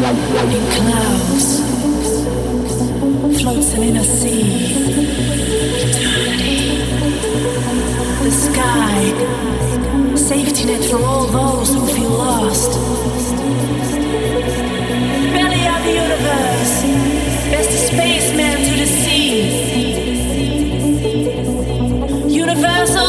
in clouds, floats an inner sea, eternity, the sky, safety net for all those who feel lost. Belly of the universe, best to the sea, universal.